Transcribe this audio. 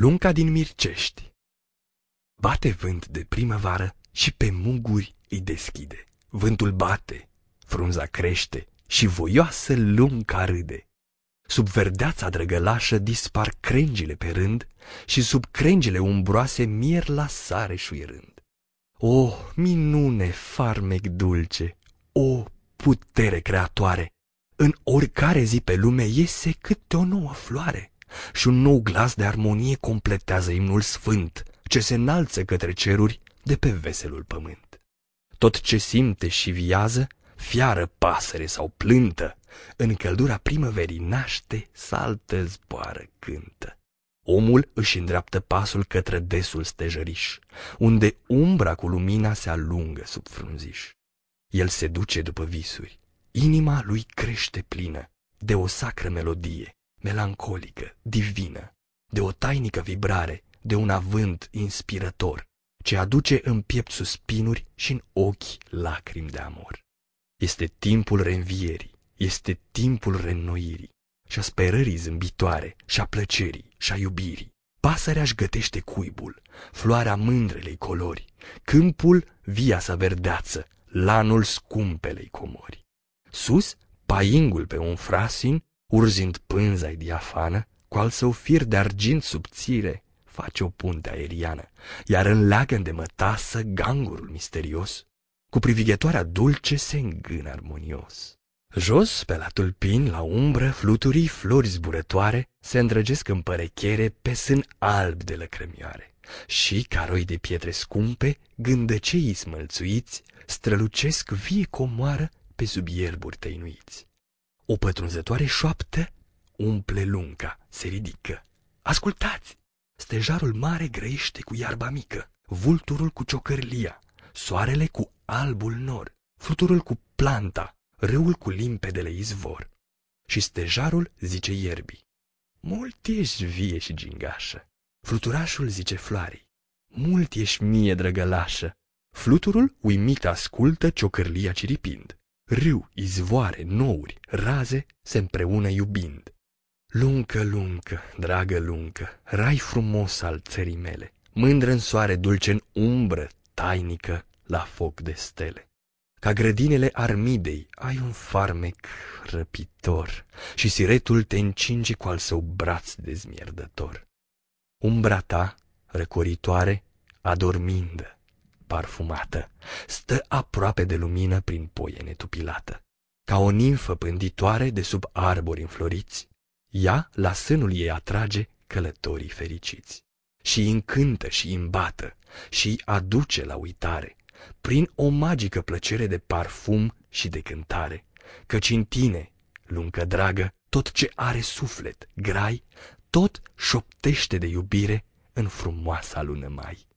Lunca din Mircești Bate vânt de primăvară și pe muguri îi deschide. Vântul bate, frunza crește și voioasă lunca râde. Sub verdeața drăgălașă dispar crengile pe rând și sub crengile umbroase mier la sare șuierând. O, minune farmec dulce, o, putere creatoare! În oricare zi pe lume iese câte o nouă floare și un nou glas de armonie completează imnul sfânt ce se înalță către ceruri de pe veselul pământ. Tot ce simte și viază, fiară, pasăre sau plântă, în căldura primăverii naște, saltă, zboară, cântă. Omul își îndreaptă pasul către desul stejăriș, unde umbra cu lumina se alungă sub frunziș. El se duce după visuri, inima lui crește plină de o sacră melodie, melancolică, divină, de o tainică vibrare, de un avânt inspirător, ce aduce în piept suspinuri și în ochi lacrimi de amor. Este timpul reînvierii, este timpul reînnoirii și a sperării zâmbitoare și a plăcerii și a iubirii. Pasărea își gătește cuibul, floarea mândrelei colori, câmpul via sa verdeață, lanul scumpelei comori. Sus, paingul pe un frasin, urzind pânza diafană, cu al său fir de argint subțire, face o punte aeriană, iar în leagăn de mătasă gangurul misterios, cu privighetoarea dulce se îngână armonios. Jos, pe la tulpini, la umbră, fluturii flori zburătoare se îndrăgesc în părechere pe sân alb de lăcrămioare. Și, caroi de pietre scumpe, gândăceii smălțuiți, strălucesc vie comoară pe sub ierburi tăinuiți. O pătrunzătoare șoaptă umple lunca, se ridică. Ascultați! Stejarul mare grăiește cu iarba mică, vulturul cu ciocărlia, soarele cu albul nor, fluturul cu planta, râul cu limpedele izvor. Și stejarul zice ierbii, mult ești vie și gingașă. Fluturașul zice floarii, mult ești mie drăgălașă. Fluturul uimit ascultă ciocărlia ciripind. Râu, izvoare, nouri, raze se împreună iubind. Luncă, luncă, dragă luncă, rai frumos al țării mele, mândră în soare dulce în umbră, tainică, la foc de stele. Ca grădinele armidei ai un farmec răpitor și siretul te încinge cu al său braț dezmierdător. Umbra ta, răcoritoare, adormindă, parfumată, stă aproape de lumină prin poie netupilată. Ca o nimfă pânditoare de sub arbori înfloriți, ea la sânul ei atrage călătorii fericiți și încântă și îmbată și aduce la uitare prin o magică plăcere de parfum și de cântare, căci în tine, luncă dragă, tot ce are suflet, grai, tot șoptește de iubire în frumoasa lună mai.